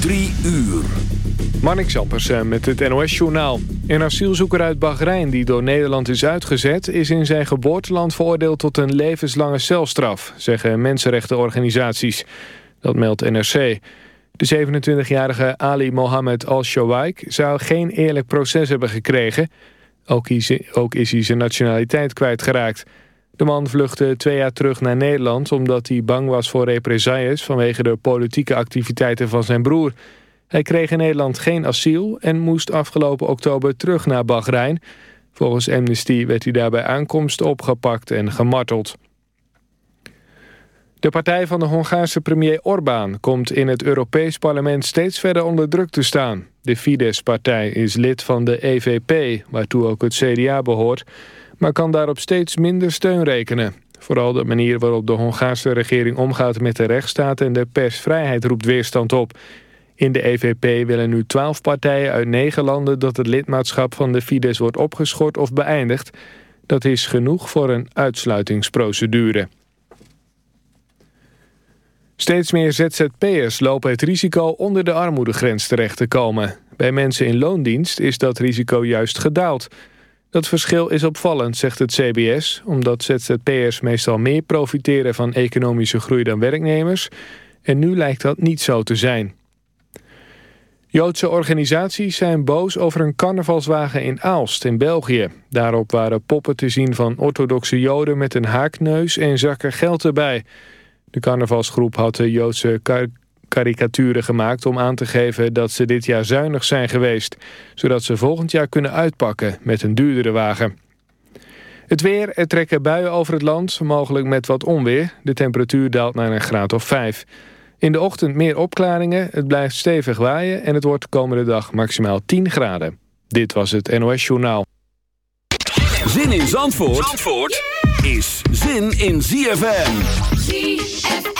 Drie uur. Marnik Zampersen met het NOS-journaal. Een asielzoeker uit Bahrein die door Nederland is uitgezet... is in zijn geboorteland veroordeeld tot een levenslange celstraf... zeggen mensenrechtenorganisaties. Dat meldt NRC. De 27-jarige Ali Mohammed al-Shawaik zou geen eerlijk proces hebben gekregen. Ook is hij zijn nationaliteit kwijtgeraakt... De man vluchtte twee jaar terug naar Nederland... omdat hij bang was voor represailles... vanwege de politieke activiteiten van zijn broer. Hij kreeg in Nederland geen asiel... en moest afgelopen oktober terug naar Bahrein. Volgens Amnesty werd hij daarbij aankomst opgepakt en gemarteld. De partij van de Hongaarse premier Orbán komt in het Europees parlement steeds verder onder druk te staan. De Fidesz-partij is lid van de EVP, waartoe ook het CDA behoort maar kan daarop steeds minder steun rekenen. Vooral de manier waarop de Hongaarse regering omgaat met de rechtsstaat en de persvrijheid roept weerstand op. In de EVP willen nu twaalf partijen uit negen landen dat het lidmaatschap van de Fidesz wordt opgeschort of beëindigd. Dat is genoeg voor een uitsluitingsprocedure. Steeds meer ZZP'ers lopen het risico onder de armoedegrens terecht te komen. Bij mensen in loondienst is dat risico juist gedaald. Dat verschil is opvallend, zegt het CBS... omdat ZZP'ers meestal meer profiteren van economische groei dan werknemers... en nu lijkt dat niet zo te zijn. Joodse organisaties zijn boos over een carnavalswagen in Aalst in België. Daarop waren poppen te zien van orthodoxe joden met een haakneus en zakken geld erbij. De carnavalsgroep had de Joodse karikaturen gemaakt om aan te geven dat ze dit jaar zuinig zijn geweest, zodat ze volgend jaar kunnen uitpakken met een duurdere wagen. Het weer, er trekken buien over het land, mogelijk met wat onweer. De temperatuur daalt naar een graad of 5. In de ochtend meer opklaringen, het blijft stevig waaien... en het wordt komende dag maximaal 10 graden. Dit was het NOS Journaal. Zin in Zandvoort, Zandvoort is zin in ZFM. ZFM.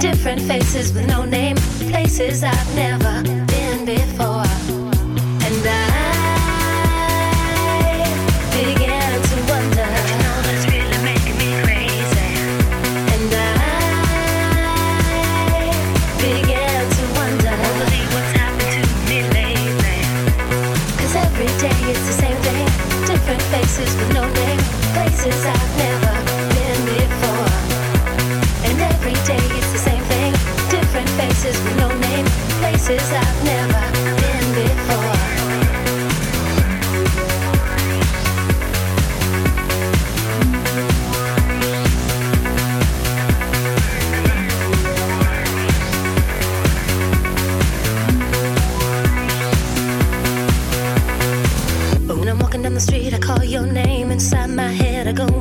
Different faces with no name. Places I've never been before. And I began to wonder. You know that's really making me crazy. And I to wonder. What's happened to me lately. Cause every day it's the same thing. Different faces with no name. Places I've never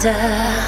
To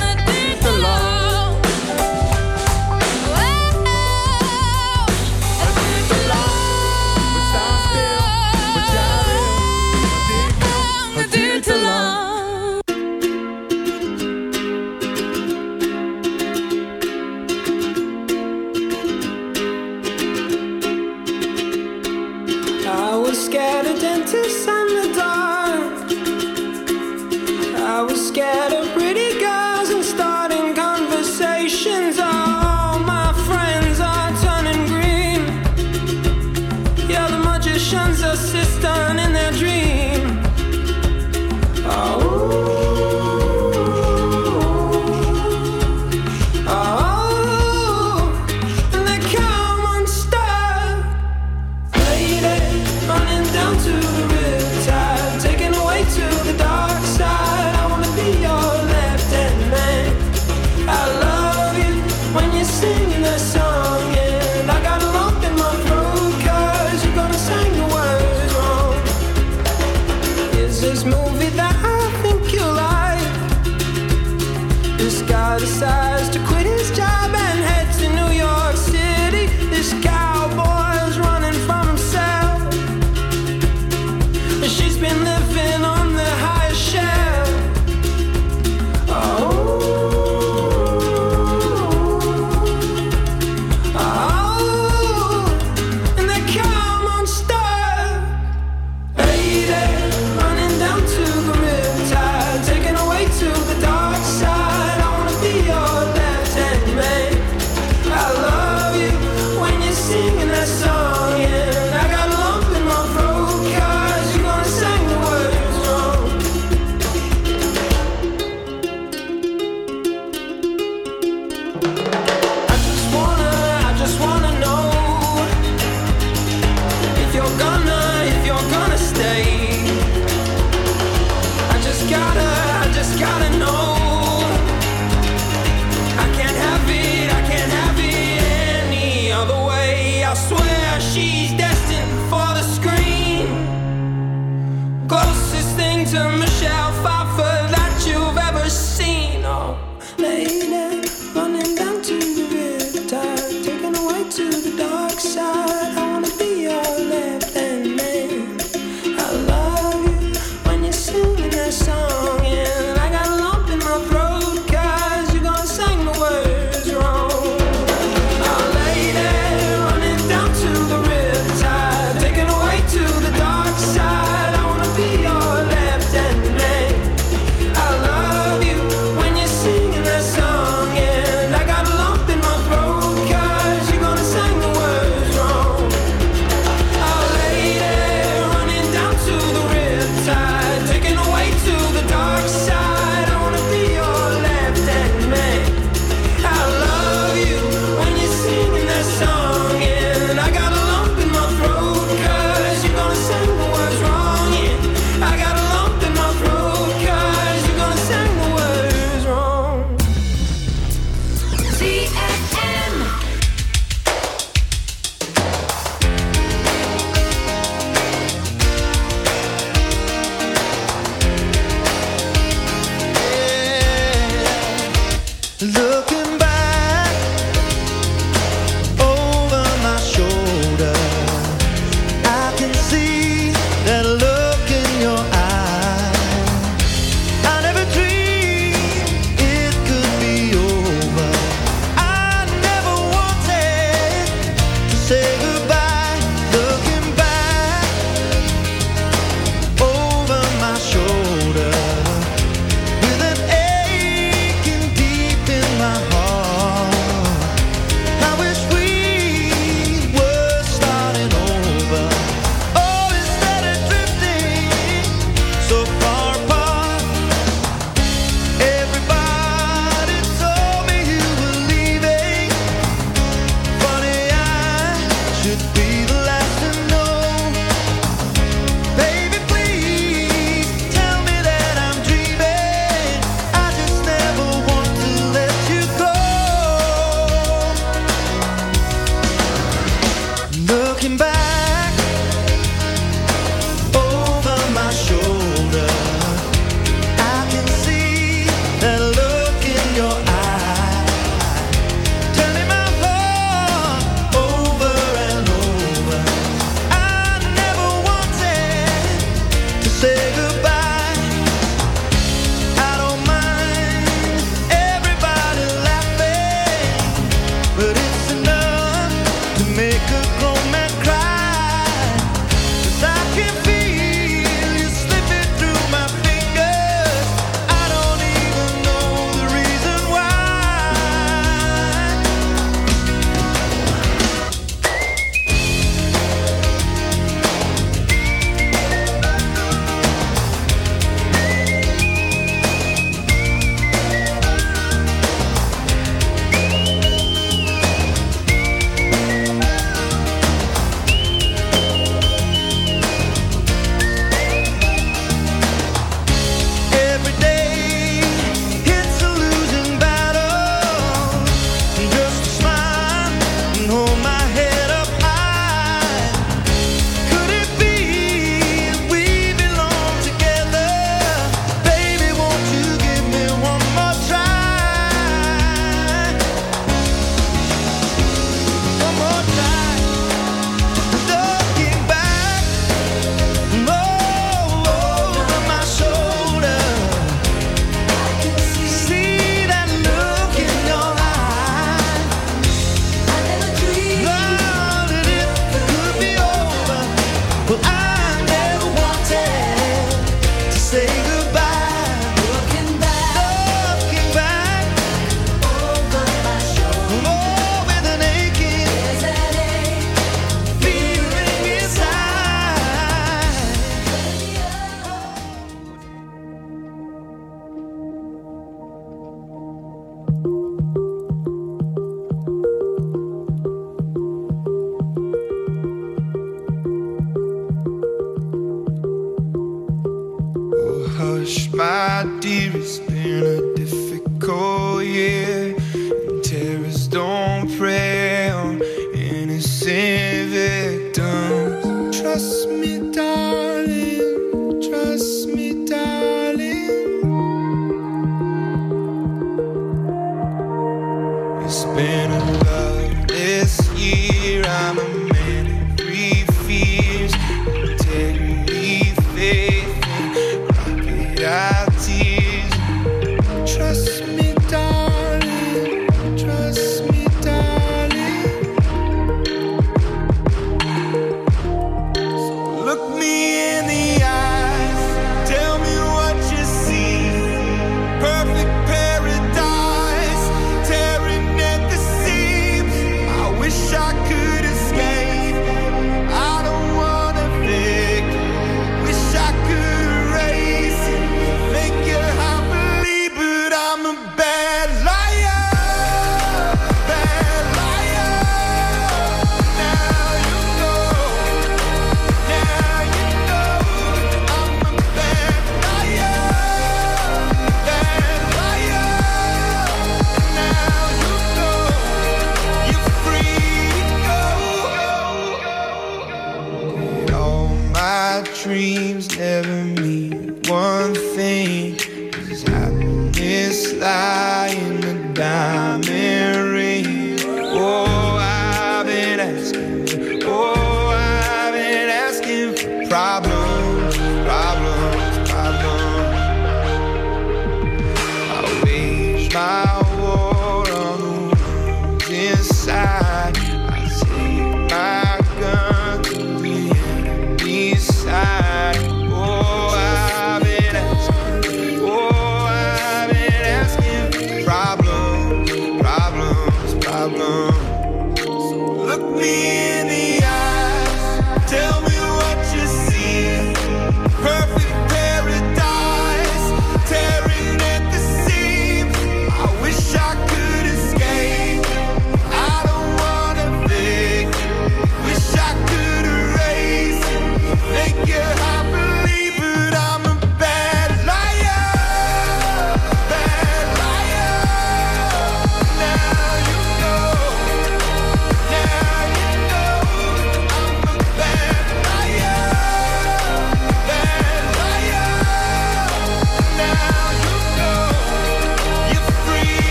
Dearest, been a difficult year.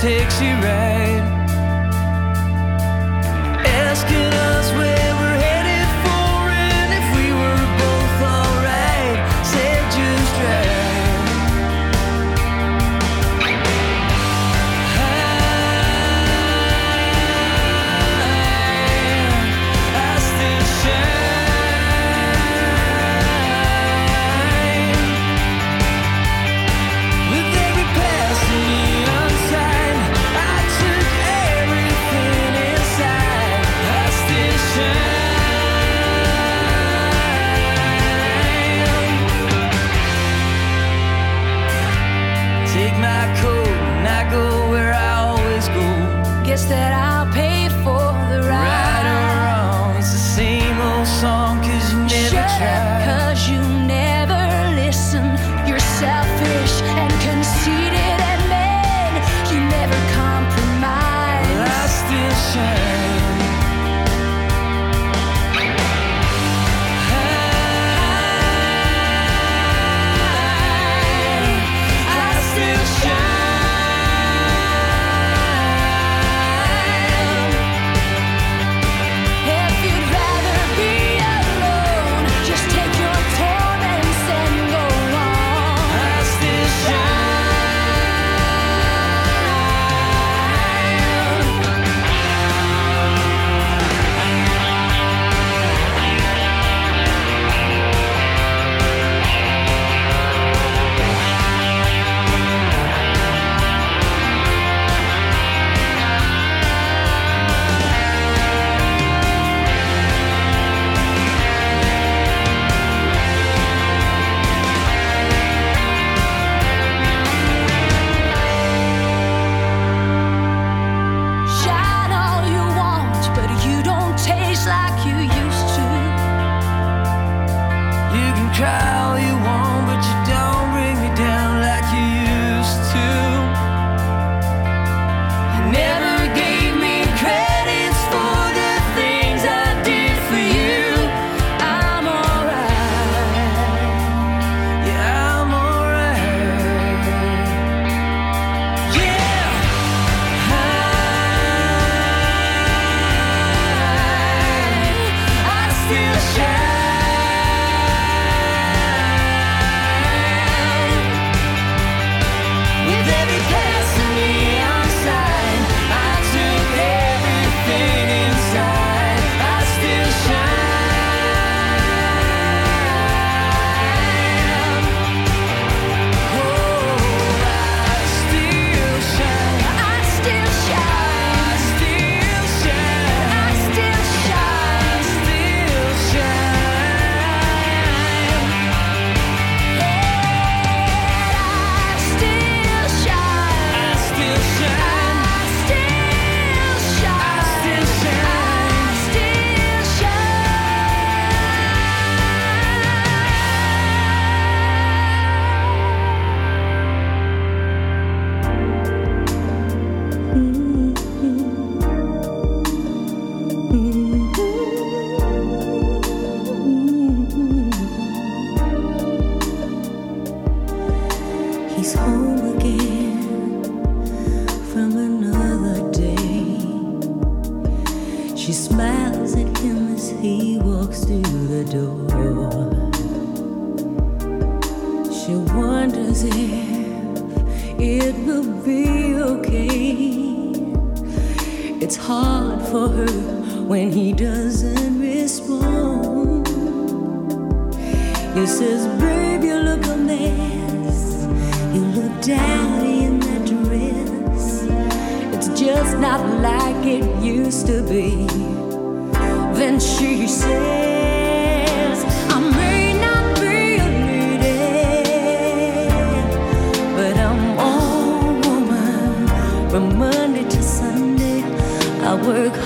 takes you my coat and I go where I always go. Guess that I'll pay. zurück.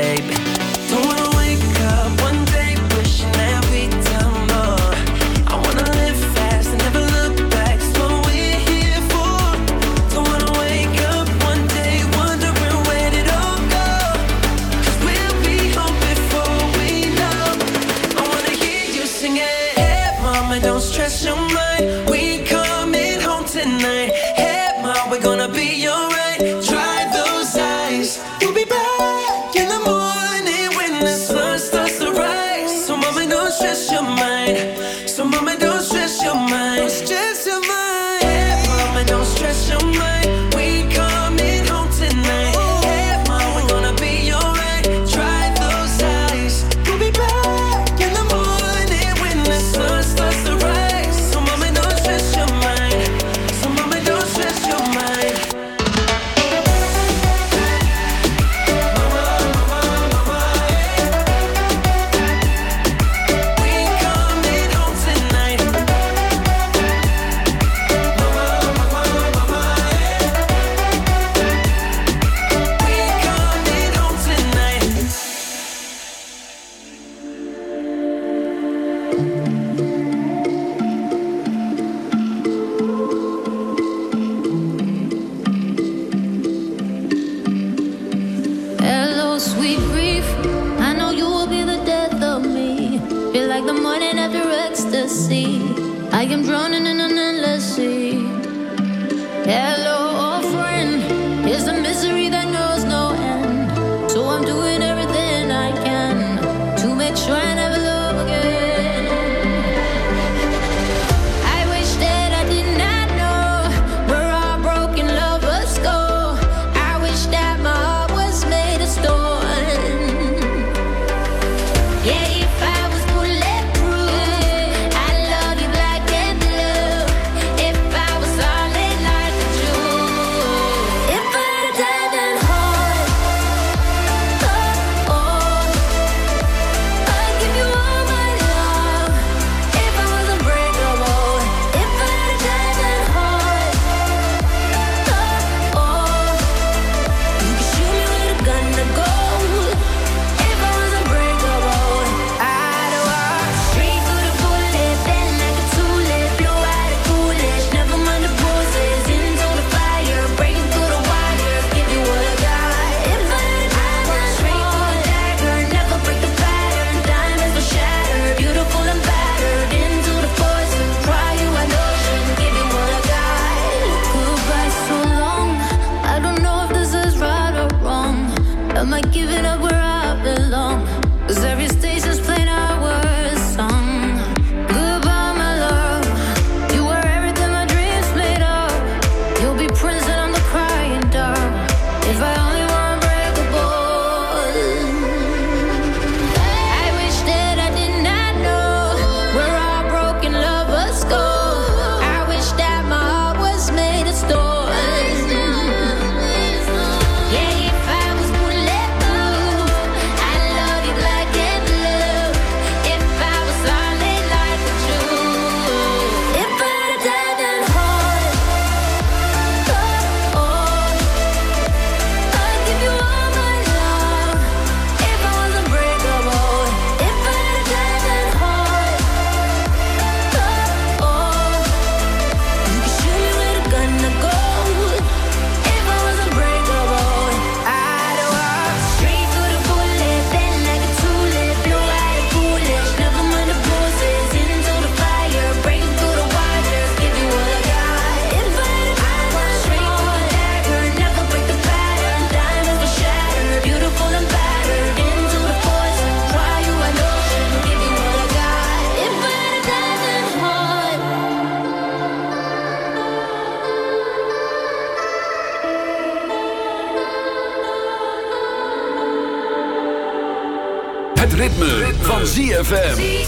ZFM.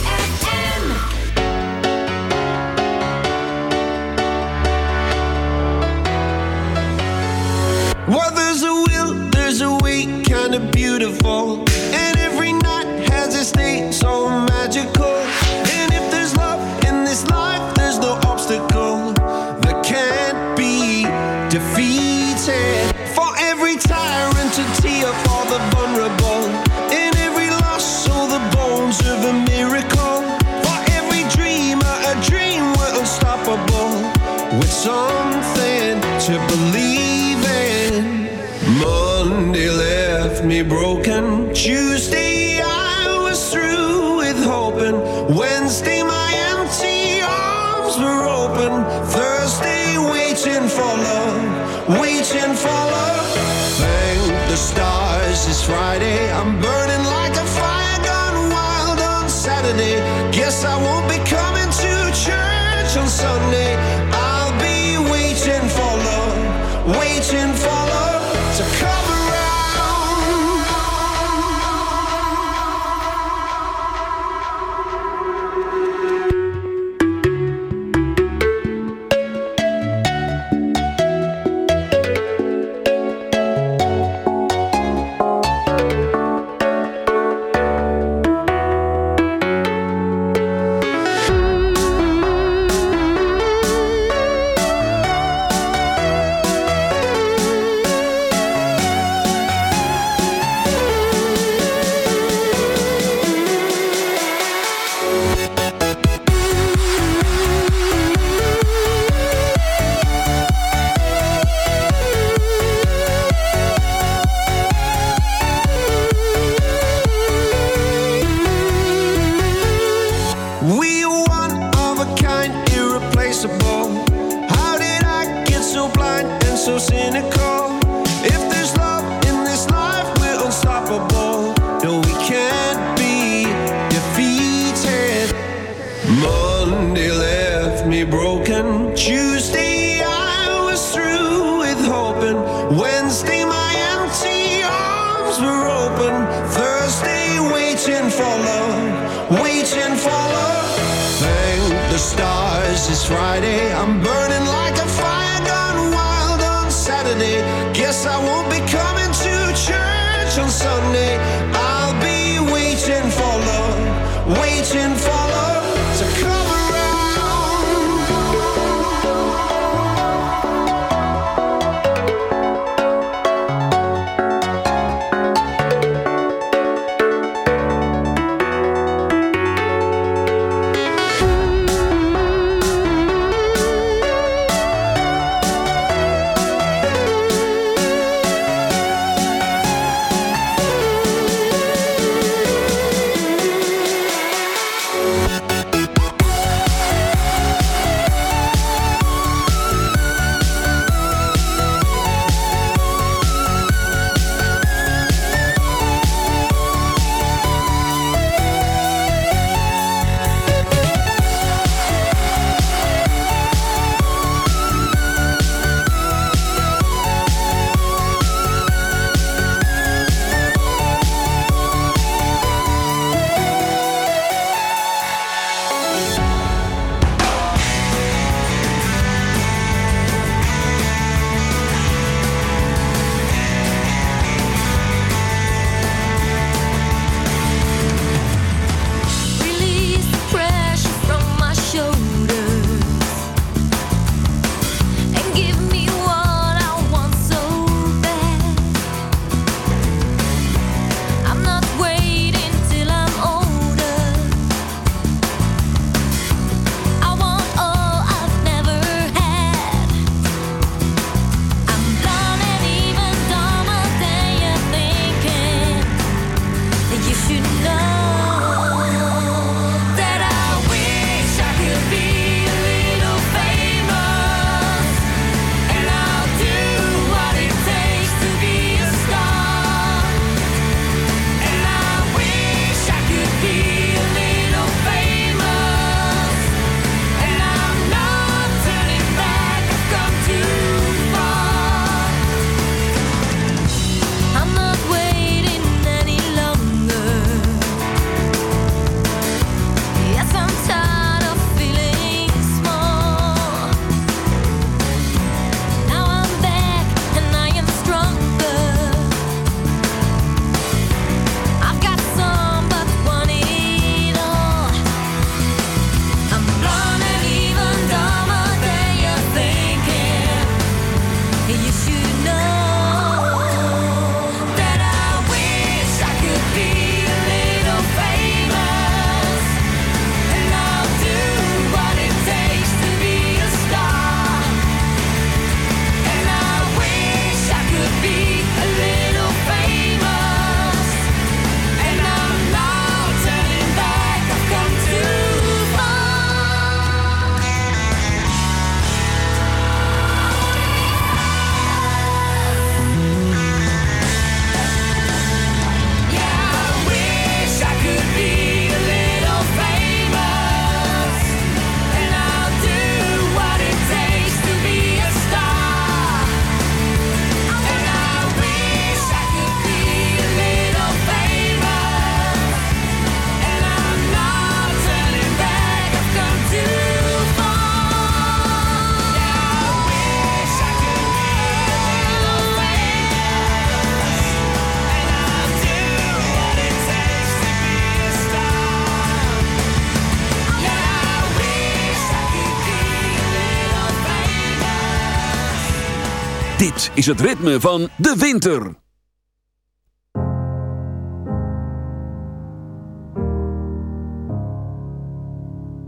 Dit is het ritme van de winter.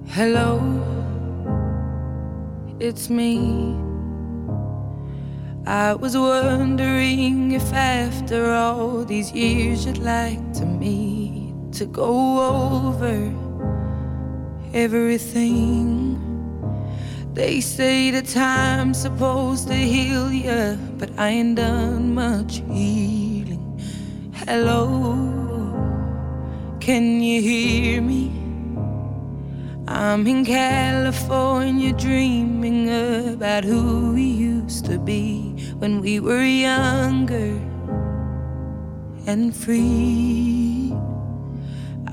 Hello, it's me. I was wondering if after all these years you'd like to meet to go over everything. They say the time's supposed to heal ya, but I ain't done much healing. Hello, can you hear me? I'm in California dreaming about who we used to be when we were younger and free.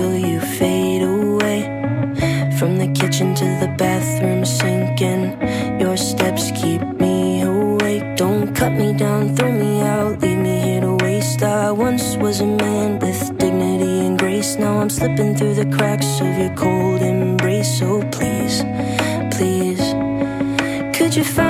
feel you fade away. From the kitchen to the bathroom, sinking. Your steps keep me awake. Don't cut me down, throw me out, leave me here to waste. I once was a man with dignity and grace. Now I'm slipping through the cracks of your cold embrace. So please, please, could you find?